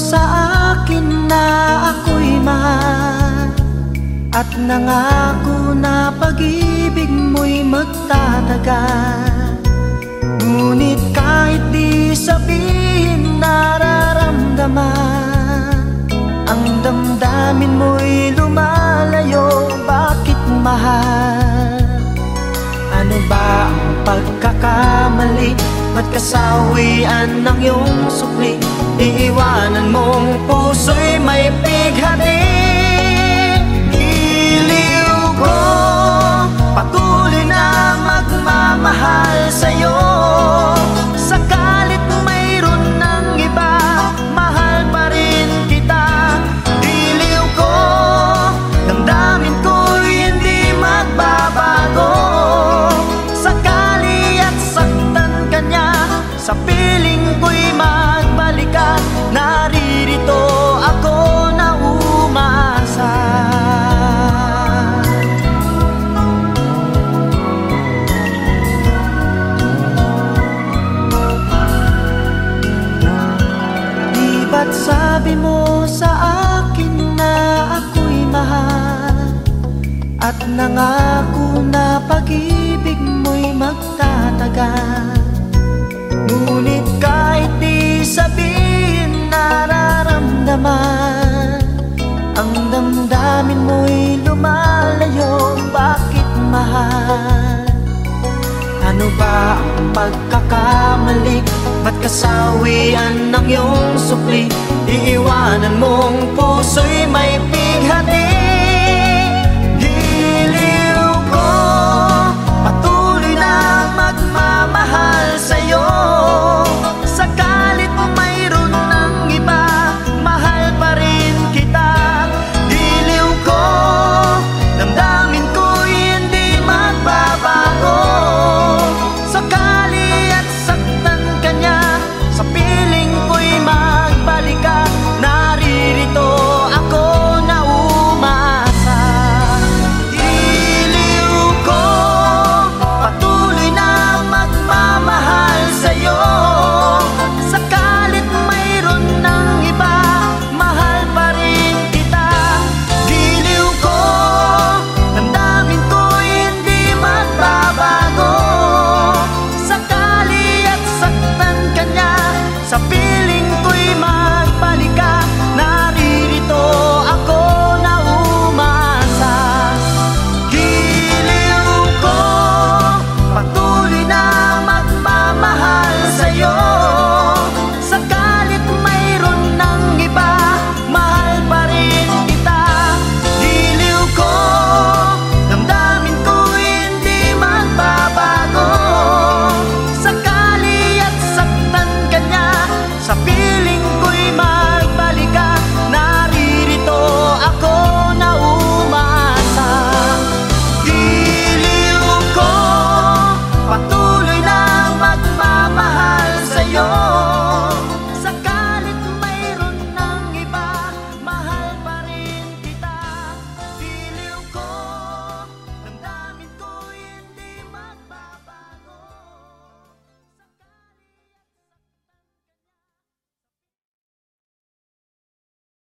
sa akin na ako'y mahal At nangako na pag-ibig mo'y magtatagal Ngunit kahit di sabihin nararamdaman Ang damdamin mo'y lumalayo Bakit mahal? Ano ba ang pagkakamali? Ba't kasawian ng iyong sukli? Iiwanan mong puso'y may pighati sabi mo sa akin na ako'y mahal At nangako na pag-ibig mo'y magtatagal. Ngunit Ano ba ang pagkakamali? Ba't kasawian ng iyong sukli? Iiwanan mong puso'y may